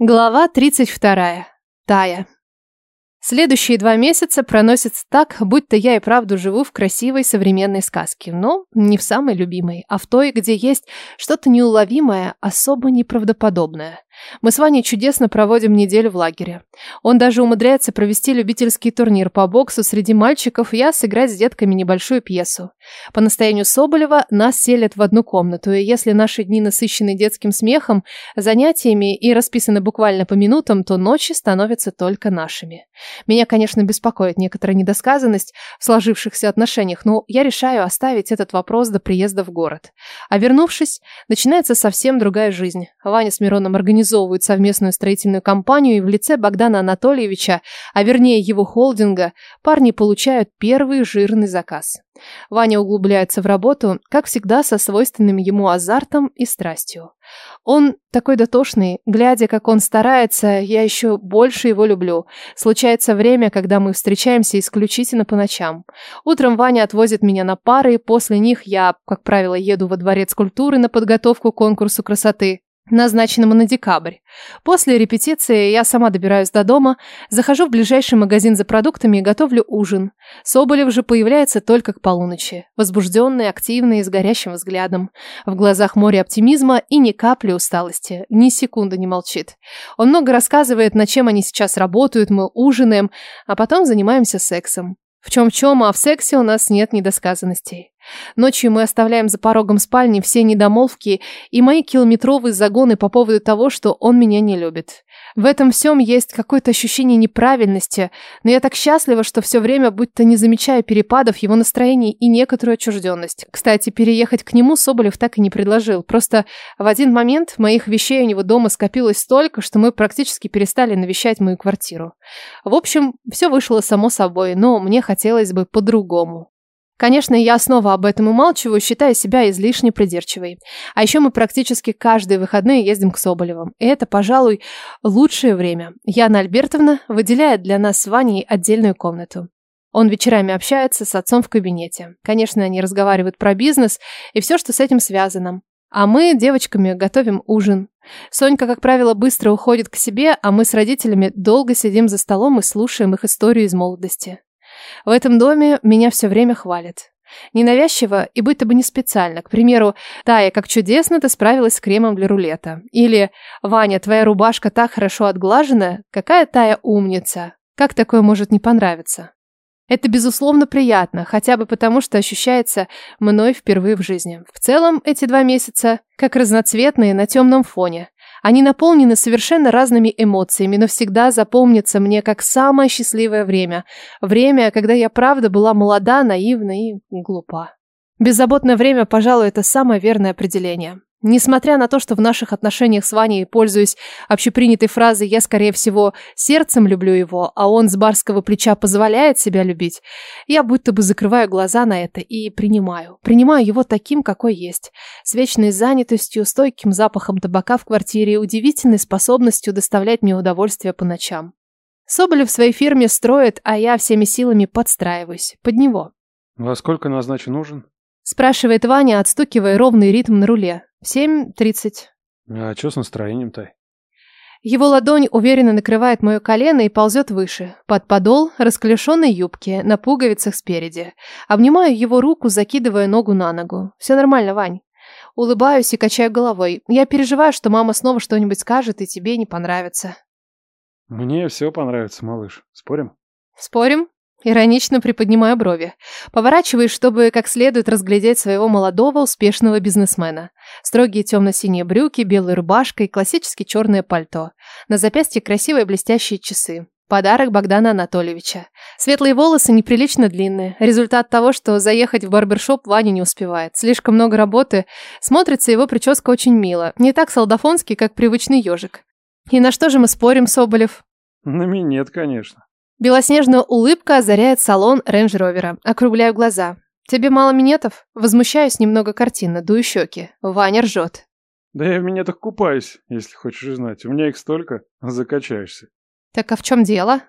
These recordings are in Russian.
Глава 32. Тая. Следующие два месяца проносятся так, будто я и правду живу в красивой современной сказке, но не в самой любимой, а в той, где есть что-то неуловимое, особо неправдоподобное. Мы с Ваней чудесно проводим неделю в лагере. Он даже умудряется провести любительский турнир по боксу среди мальчиков, я сыграть с детками небольшую пьесу. По настоянию Соболева нас селят в одну комнату, и если наши дни насыщены детским смехом, занятиями и расписаны буквально по минутам, то ночи становятся только нашими. Меня, конечно, беспокоит некоторая недосказанность в сложившихся отношениях, но я решаю оставить этот вопрос до приезда в город. А вернувшись, начинается совсем другая жизнь. Ваня с Мироном организуют организовывают совместную строительную компанию, и в лице Богдана Анатольевича, а вернее его холдинга, парни получают первый жирный заказ. Ваня углубляется в работу, как всегда, со свойственным ему азартом и страстью. Он такой дотошный, глядя, как он старается, я еще больше его люблю. Случается время, когда мы встречаемся исключительно по ночам. Утром Ваня отвозит меня на пары, и после них я, как правило, еду во дворец культуры на подготовку к конкурсу красоты назначенному на декабрь. После репетиции я сама добираюсь до дома, захожу в ближайший магазин за продуктами и готовлю ужин. Соболев же появляется только к полуночи, возбужденный, активный, с горящим взглядом. В глазах море оптимизма и ни капли усталости, ни секунды не молчит. Он много рассказывает, над чем они сейчас работают, мы ужинаем, а потом занимаемся сексом. В чем-чем, а в сексе у нас нет недосказанностей. Ночью мы оставляем за порогом спальни все недомолвки и мои километровые загоны по поводу того, что он меня не любит. В этом всем есть какое-то ощущение неправильности, но я так счастлива, что все время будто не замечаю перепадов его настроений и некоторую отчужденность. Кстати, переехать к нему Соболев так и не предложил. Просто в один момент моих вещей у него дома скопилось столько, что мы практически перестали навещать мою квартиру. В общем, все вышло само собой, но мне хотелось бы по-другому. Конечно, я снова об этом умалчиваю, считая себя излишне придирчивой. А еще мы практически каждые выходные ездим к Соболевым. И это, пожалуй, лучшее время. Яна Альбертовна выделяет для нас с Ваней отдельную комнату. Он вечерами общается с отцом в кабинете. Конечно, они разговаривают про бизнес и все, что с этим связано. А мы девочками готовим ужин. Сонька, как правило, быстро уходит к себе, а мы с родителями долго сидим за столом и слушаем их историю из молодости. В этом доме меня все время хвалят. Ненавязчиво и будто бы не специально. К примеру, «Тая, как чудесно ты справилась с кремом для рулета». Или «Ваня, твоя рубашка так хорошо отглажена. Какая Тая умница». Как такое может не понравиться? Это, безусловно, приятно, хотя бы потому, что ощущается мной впервые в жизни. В целом, эти два месяца как разноцветные на темном фоне. Они наполнены совершенно разными эмоциями, но всегда запомнятся мне как самое счастливое время. Время, когда я правда была молода, наивна и глупа. Беззаботное время, пожалуй, это самое верное определение. Несмотря на то, что в наших отношениях с Ваней пользуюсь общепринятой фразой «я, скорее всего, сердцем люблю его, а он с барского плеча позволяет себя любить», я будто бы закрываю глаза на это и принимаю. Принимаю его таким, какой есть. С вечной занятостью, стойким запахом табака в квартире и удивительной способностью доставлять мне удовольствие по ночам. Соболев в своей фирме строит, а я всеми силами подстраиваюсь. Под него. «Во сколько назначен ужин?» Спрашивает Ваня, отстукивая ровный ритм на руле. Семь тридцать. А что с настроением-то? Его ладонь уверенно накрывает мое колено и ползет выше, под подол расклешенной юбки, на пуговицах спереди. Обнимаю его руку, закидывая ногу на ногу. Все нормально, Вань. Улыбаюсь и качаю головой. Я переживаю, что мама снова что-нибудь скажет, и тебе не понравится. Мне все понравится, малыш. Спорим? Спорим? Иронично приподнимаю брови. Поворачиваюсь, чтобы как следует разглядеть своего молодого, успешного бизнесмена. Строгие темно-синие брюки, белая рубашка и классически черное пальто. На запястье красивые блестящие часы. Подарок Богдана Анатольевича. Светлые волосы неприлично длинные. Результат того, что заехать в барбершоп Ваня не успевает. Слишком много работы. Смотрится его прическа очень мило. Не так солдафонский, как привычный ежик. И на что же мы спорим, Соболев? На минет, конечно. Белоснежная улыбка озаряет салон рейндж-ровера. Округляю глаза. Тебе мало минетов? Возмущаюсь немного картинно, дую щеки. Ваня ржет. Да я в минетах купаюсь, если хочешь знать. У меня их столько, закачаешься. Так а в чем дело?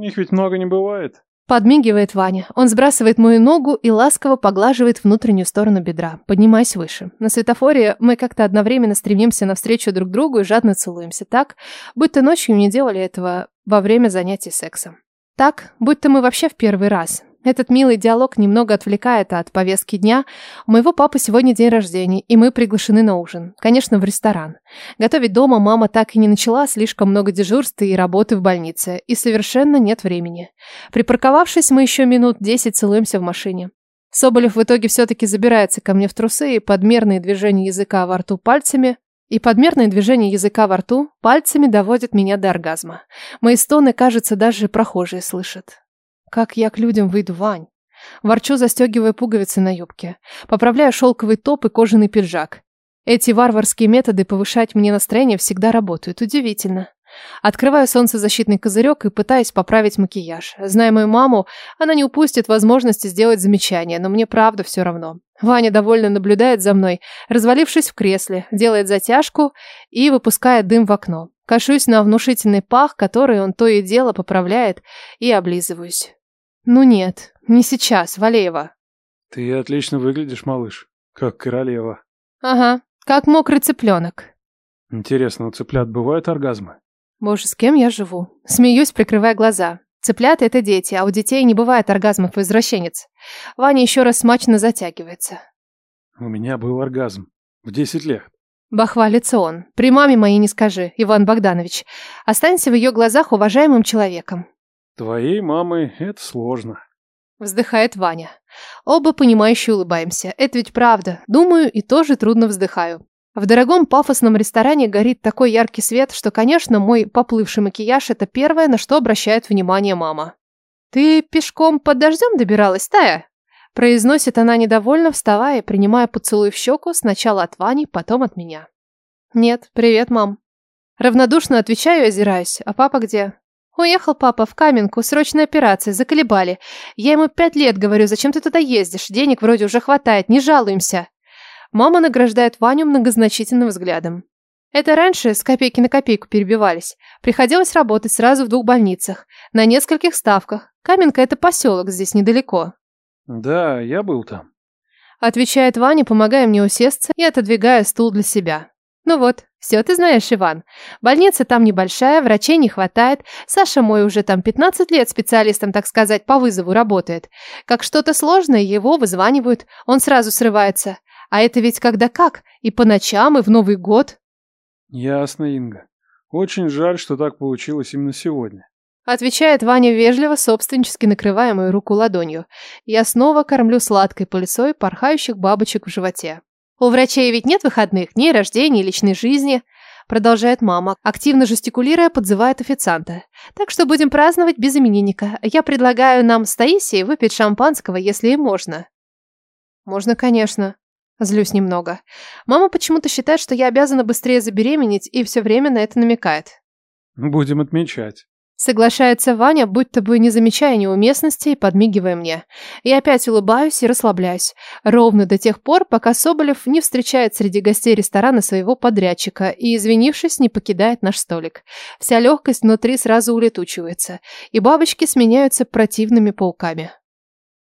Их ведь много не бывает. Подмигивает Ваня. Он сбрасывает мою ногу и ласково поглаживает внутреннюю сторону бедра, поднимаясь выше. На светофоре мы как-то одновременно стремимся навстречу друг другу и жадно целуемся так, будто ночью не делали этого во время занятий сексом. Так, будто мы вообще в первый раз. Этот милый диалог немного отвлекает от повестки дня. У моего папы сегодня день рождения, и мы приглашены на ужин. Конечно, в ресторан. Готовить дома мама так и не начала, слишком много дежурств и работы в больнице, и совершенно нет времени. Припарковавшись, мы еще минут десять целуемся в машине. Соболев в итоге все-таки забирается ко мне в трусы, и подмерные движения языка во рту пальцами и подмерное движение языка во рту пальцами доводят меня до оргазма. Мои стоны, кажется, даже прохожие слышат. Как я к людям выйду, Вань? Ворчу, застегивая пуговицы на юбке. Поправляю шелковый топ и кожаный пиджак. Эти варварские методы повышать мне настроение всегда работают. Удивительно. Открываю солнцезащитный козырек и пытаюсь поправить макияж. Зная мою маму, она не упустит возможности сделать замечание, но мне правда все равно. Ваня довольно наблюдает за мной, развалившись в кресле, делает затяжку и выпускает дым в окно. Кашусь на внушительный пах, который он то и дело поправляет, и облизываюсь. Ну нет, не сейчас, Валеева. Ты отлично выглядишь, малыш. Как королева. Ага, как мокрый цыпленок. Интересно, у цыплят бывают оргазмы? Боже, с кем я живу? Смеюсь, прикрывая глаза. Цыплята – это дети, а у детей не бывает оргазмов извращенец. Ваня еще раз смачно затягивается. У меня был оргазм. В 10 лет. Бахвалится он. При маме моей не скажи, Иван Богданович. Останься в ее глазах уважаемым человеком. Твоей мамы это сложно. Вздыхает Ваня. Оба понимающе улыбаемся. Это ведь правда. Думаю и тоже трудно вздыхаю. В дорогом пафосном ресторане горит такой яркий свет, что, конечно, мой поплывший макияж – это первое, на что обращает внимание мама. «Ты пешком под дождем добиралась, Тая?» Произносит она недовольно, вставая принимая поцелуй в щеку сначала от Вани, потом от меня. «Нет, привет, мам». Равнодушно отвечаю и озираюсь. «А папа где?» «Уехал папа в Каменку, срочная операция, заколебали. Я ему пять лет говорю, зачем ты туда ездишь? Денег вроде уже хватает, не жалуемся». Мама награждает Ваню многозначительным взглядом. Это раньше с копейки на копейку перебивались. Приходилось работать сразу в двух больницах, на нескольких ставках. Каменка – это поселок здесь недалеко. Да, я был там. Отвечает Ваня, помогая мне усесться и отодвигая стул для себя. Ну вот, все ты знаешь, Иван. Больница там небольшая, врачей не хватает. Саша мой уже там 15 лет специалистом, так сказать, по вызову работает. Как что-то сложное, его вызванивают, он сразу срывается. А это ведь когда как? И по ночам, и в Новый год. Ясно, Инга. Очень жаль, что так получилось именно сегодня. Отвечает Ваня вежливо, собственнически накрывая мою руку ладонью. Я снова кормлю сладкой пыльцой порхающих бабочек в животе. У врачей ведь нет выходных, дней рождения, личной жизни. Продолжает мама, активно жестикулируя, подзывает официанта. Так что будем праздновать без именинника. Я предлагаю нам с Таисией выпить шампанского, если и можно. Можно, конечно. Злюсь немного. Мама почему-то считает, что я обязана быстрее забеременеть и все время на это намекает. Будем отмечать. Соглашается Ваня, будто бы не замечая неуместности и подмигивая мне. Я опять улыбаюсь и расслабляюсь. Ровно до тех пор, пока Соболев не встречает среди гостей ресторана своего подрядчика и, извинившись, не покидает наш столик. Вся легкость внутри сразу улетучивается, и бабочки сменяются противными пауками.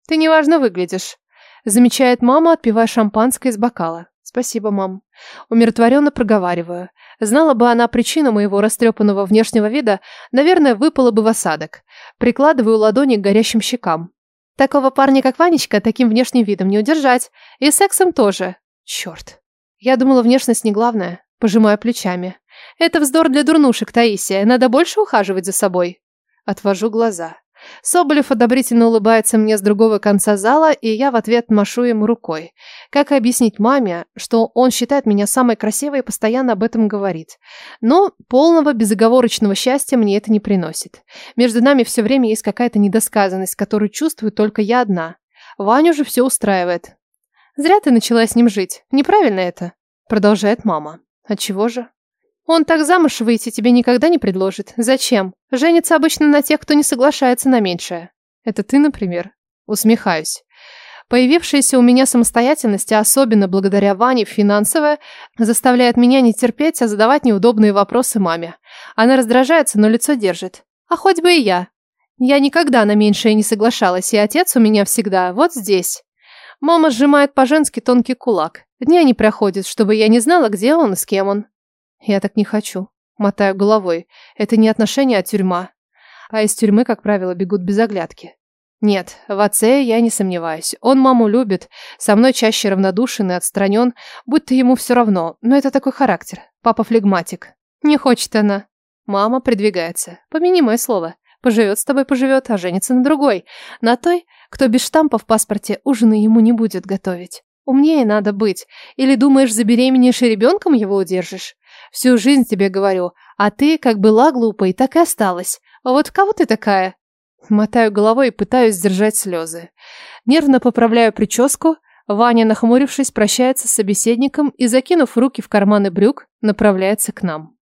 «Ты неважно выглядишь», Замечает мама, отпивая шампанское из бокала. Спасибо, мам. Умиротворенно проговариваю. Знала бы она причину моего растрепанного внешнего вида, наверное, выпала бы в осадок. Прикладываю ладони к горящим щекам. Такого парня, как Ванечка, таким внешним видом не удержать. И сексом тоже. Черт. Я думала, внешность не главное. Пожимаю плечами. Это вздор для дурнушек, Таисия. Надо больше ухаживать за собой. Отвожу глаза. Соболев одобрительно улыбается мне с другого конца зала, и я в ответ машу ему рукой. Как объяснить маме, что он считает меня самой красивой и постоянно об этом говорит? Но полного безоговорочного счастья мне это не приносит. Между нами все время есть какая-то недосказанность, которую чувствую только я одна. Ваню же все устраивает. «Зря ты начала с ним жить. Неправильно это», — продолжает мама. «Отчего же?» Он так замуж выйти тебе никогда не предложит. Зачем? Женится обычно на тех, кто не соглашается на меньшее. Это ты, например? Усмехаюсь. Появившаяся у меня самостоятельность, особенно благодаря Ване финансовая, заставляет меня не терпеть, а задавать неудобные вопросы маме. Она раздражается, но лицо держит. А хоть бы и я. Я никогда на меньшее не соглашалась, и отец у меня всегда вот здесь. Мама сжимает по-женски тонкий кулак. Дня не проходит, чтобы я не знала, где он и с кем он. Я так не хочу. Мотаю головой. Это не отношения, а тюрьма. А из тюрьмы, как правило, бегут без оглядки. Нет, в отце я не сомневаюсь. Он маму любит, со мной чаще равнодушен и отстранен, будто ему все равно, но это такой характер. Папа флегматик. Не хочет она. Мама придвигается. Помяни мое слово. Поживет с тобой, поживет, а женится на другой. На той, кто без штампа в паспорте ужины ему не будет готовить. Умнее надо быть. Или думаешь, забеременеешь и ребенком его удержишь? Всю жизнь тебе говорю, а ты как была глупой, так и осталась. А вот кого ты такая? Мотаю головой и пытаюсь сдержать слезы. Нервно поправляю прическу. Ваня, нахмурившись, прощается с собеседником и, закинув руки в карманы брюк, направляется к нам.